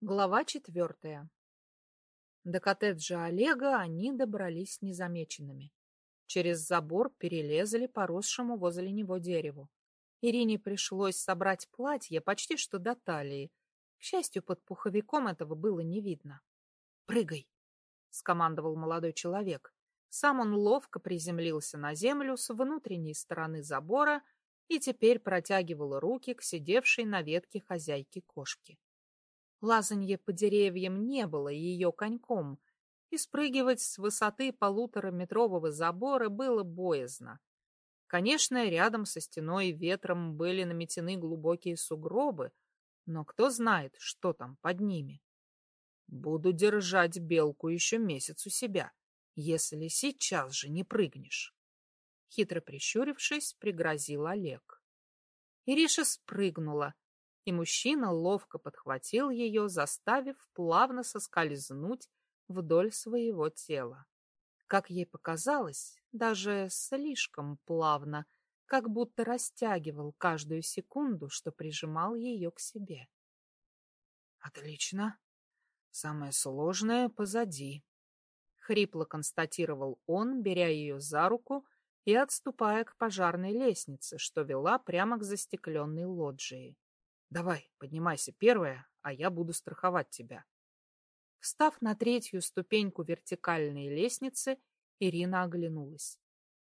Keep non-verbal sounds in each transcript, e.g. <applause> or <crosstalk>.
Глава четвертая. До коттеджа Олега они добрались незамеченными. Через забор перелезли поросшему возле него дереву. Ирине пришлось собрать платье почти что до талии. К счастью, под пуховиком этого было не видно. «Прыгай!» — скомандовал молодой человек. Сам он ловко приземлился на землю с внутренней стороны забора и теперь протягивал руки к сидевшей на ветке хозяйке кошки. Лазанье по деревьям не было ее коньком, и спрыгивать с высоты полутораметрового забора было боязно. Конечно, рядом со стеной ветром были наметены глубокие сугробы, но кто знает, что там под ними. Буду держать белку еще месяц у себя, если сейчас же не прыгнешь. Хитро прищурившись, пригрозил Олег. Ириша спрыгнула, и мужчина ловко подхватил ее, заставив плавно соскользнуть вдоль своего тела. Как ей показалось, даже слишком плавно, как будто растягивал каждую секунду, что прижимал ее к себе. «Отлично. Самое сложное позади», — хрипло констатировал он, беря ее за руку и отступая к пожарной лестнице, что вела прямо к застекленной лоджии. Давай, поднимайся первая, а я буду страховать тебя. Встав на третью ступеньку вертикальной лестницы, Ирина оглянулась.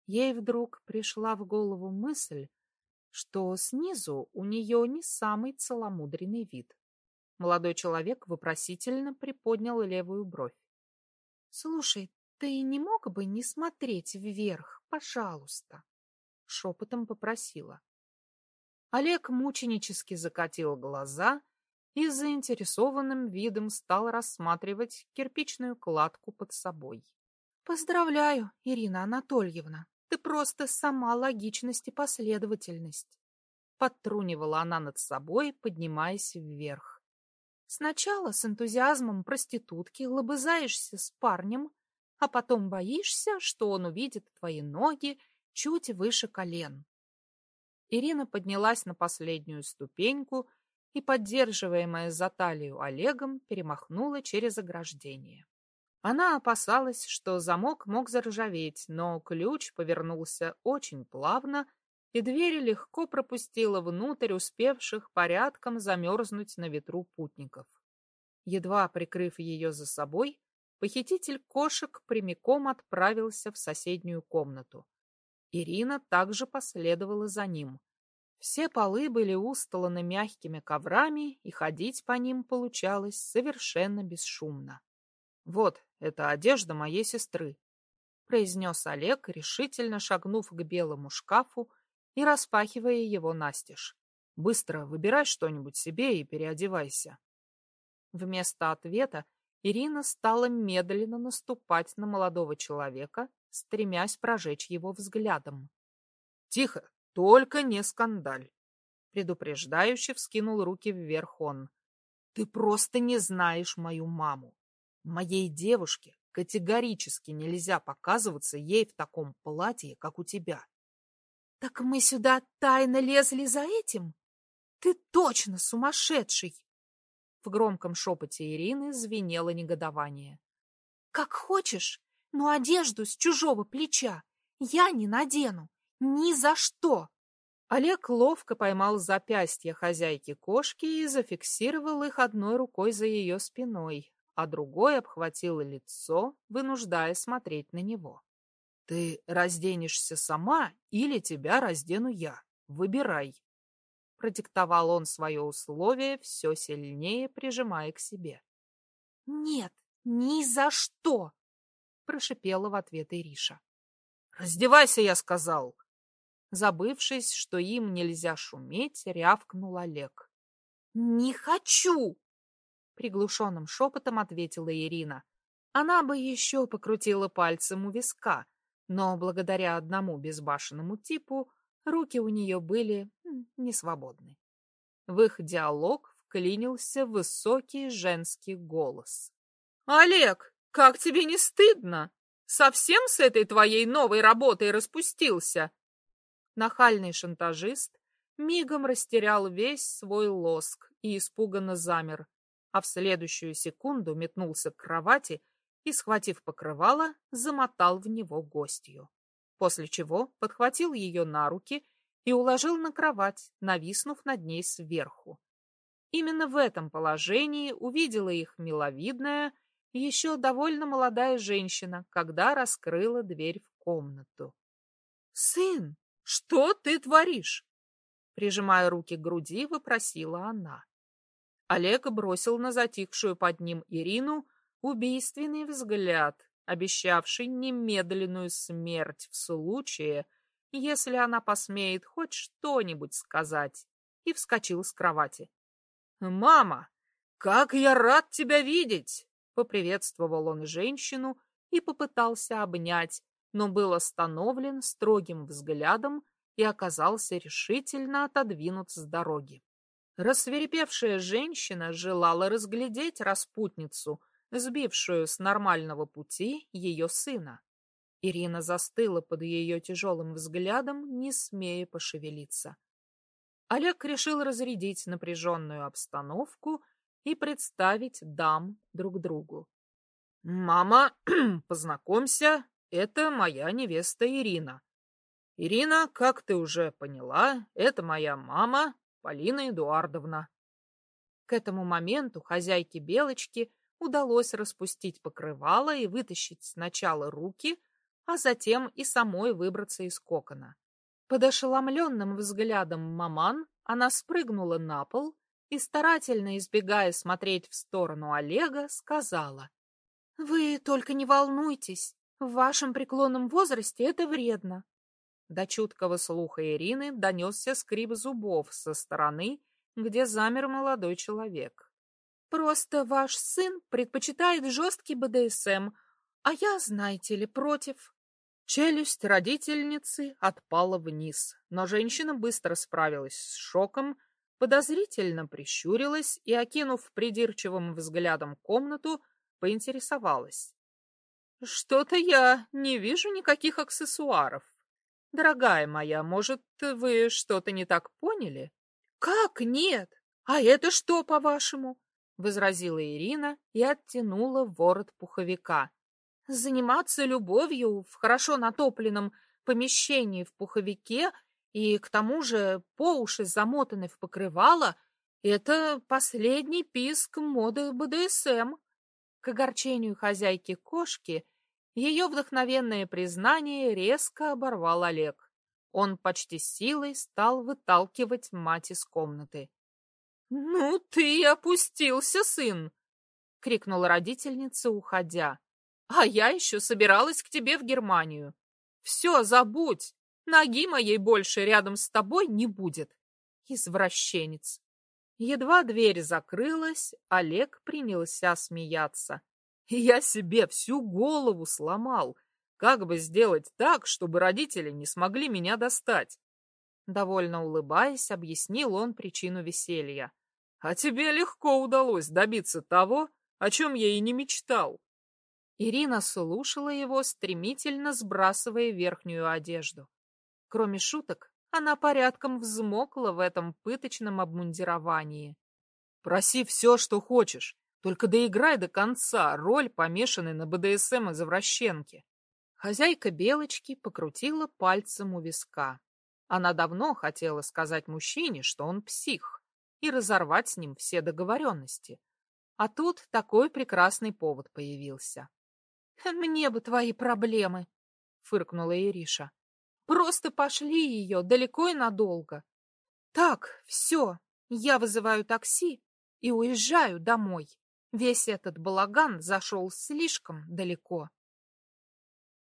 Ей вдруг пришла в голову мысль, что снизу у нее не самый целомудренный вид. Молодой человек вопросительно приподнял левую бровь. — Слушай, ты не мог бы не смотреть вверх, пожалуйста? — шепотом попросила. Олег мученически закатил глаза и заинтересованным видом стал рассматривать кирпичную кладку под собой. «Поздравляю, Ирина Анатольевна, ты просто сама логичность и последовательность», подтрунивала она над собой, поднимаясь вверх. «Сначала с энтузиазмом проститутки лобызаешься с парнем, а потом боишься, что он увидит твои ноги чуть выше колен. Ирина поднялась на последнюю ступеньку и, поддерживаемая за талию Олегом, перемахнула через ограждение. Она опасалась, что замок мог заржаветь, но ключ повернулся очень плавно, и дверь легко пропустила внутрь успевших порядком замерзнуть на ветру путников. Едва прикрыв ее за собой, похититель кошек прямиком отправился в соседнюю комнату. Ирина также последовала за ним. Все полы были устланы мягкими коврами, и ходить по ним получалось совершенно бесшумно. «Вот, это одежда моей сестры», — произнес Олег, решительно шагнув к белому шкафу и распахивая его настежь. «Быстро выбирай что-нибудь себе и переодевайся». Вместо ответа Ирина стала медленно наступать на молодого человека, стремясь прожечь его взглядом. «Тихо, только не скандаль!» Предупреждающе вскинул руки вверх он. «Ты просто не знаешь мою маму. Моей девушке категорически нельзя показываться ей в таком платье, как у тебя». «Так мы сюда тайно лезли за этим? Ты точно сумасшедший!» В громком шепоте Ирины звенело негодование. «Как хочешь, но одежду с чужого плеча я не надену. Ни за что! Олег ловко поймал запястье хозяйки кошки и зафиксировал их одной рукой за ее спиной, а другой обхватил лицо, вынуждая смотреть на него. «Ты разденешься сама или тебя раздену я? Выбирай!» Продиктовал он свое условие, все сильнее прижимая к себе. «Нет, ни за что!» Прошипела в ответ Ириша. «Раздевайся, я сказал!» Забывшись, что им нельзя шуметь, рявкнул Олег. «Не хочу!» Приглушенным шепотом ответила Ирина. Она бы еще покрутила пальцем у виска, но благодаря одному безбашенному типу руки у нее были несвободны. В их диалог вклинился высокий женский голос. «Олег, как тебе не стыдно? Совсем с этой твоей новой работой распустился?» Нахальный шантажист мигом растерял весь свой лоск и испуганно замер. а в следующую секунду метнулся к кровати и, схватив покрывало, замотал в него гостью. После чего подхватил ее на руки и уложил на кровать, нависнув над ней сверху. Именно в этом положении увидела их миловидная, еще довольно молодая женщина, когда раскрыла дверь в комнату. «Сын, что ты творишь?» Прижимая руки к груди, вопросила она. Олег бросил на затихшую под ним Ирину убийственный взгляд, обещавший немедленную смерть в случае, если она посмеет хоть что-нибудь сказать, и вскочил с кровати. «Мама, как я рад тебя видеть!» — поприветствовал он женщину и попытался обнять, но был остановлен строгим взглядом и оказался решительно отодвинут с дороги. Рассверепевшая женщина желала разглядеть распутницу, сбившую с нормального пути ее сына. Ирина застыла под ее тяжелым взглядом, не смея пошевелиться. Олег решил разрядить напряженную обстановку и представить дам друг другу. «Мама, <clears throat> познакомься, это моя невеста Ирина. Ирина, как ты уже поняла, это моя мама, Полина Эдуардовна». К этому моменту хозяйке Белочки удалось распустить покрывало и вытащить сначала руки, а затем и самой выбраться из кокона. Под ошеломленным взглядом маман она спрыгнула на пол и, старательно избегая смотреть в сторону Олега, сказала. — Вы только не волнуйтесь, в вашем преклонном возрасте это вредно. До чуткого слуха Ирины донесся скрип зубов со стороны, где замер молодой человек. Просто ваш сын предпочитает жесткий БДСМ, а я, знаете ли, против. Челюсть родительницы отпала вниз, но женщина быстро справилась с шоком, подозрительно прищурилась и, окинув придирчивым взглядом комнату, поинтересовалась. «Что-то я не вижу никаких аксессуаров. Дорогая моя, может, вы что-то не так поняли?» «Как нет? А это что, по-вашему?» — возразила Ирина и оттянула ворот пуховика. Заниматься любовью в хорошо натопленном помещении в пуховике и к тому же по уши замотанный в покрывало — это последний писк моды БДСМ. К огорчению хозяйки кошки ее вдохновенное признание резко оборвал Олег. Он почти силой стал выталкивать мать из комнаты. — Ну ты опустился, сын! — крикнула родительница, уходя. А я еще собиралась к тебе в Германию. Все, забудь. Ноги моей больше рядом с тобой не будет. Извращенец. Едва дверь закрылась, Олег принялся смеяться. <laughs> Я себе всю голову сломал. Как бы сделать так, чтобы родители не смогли меня достать? Довольно улыбаясь, объяснил он причину веселья. А тебе легко удалось добиться того, о чем я и не мечтал. Ирина слушала его, стремительно сбрасывая верхнюю одежду. Кроме шуток, она порядком взмокла в этом пыточном обмундировании. «Проси все, что хочешь, только доиграй до конца роль, помешанной на БДСМ извращенки». Хозяйка Белочки покрутила пальцем у виска. Она давно хотела сказать мужчине, что он псих, и разорвать с ним все договоренности. А тут такой прекрасный повод появился. «Мне бы твои проблемы», — фыркнула Ириша. «Просто пошли ее далеко и надолго. Так, все, я вызываю такси и уезжаю домой. Весь этот балаган зашел слишком далеко».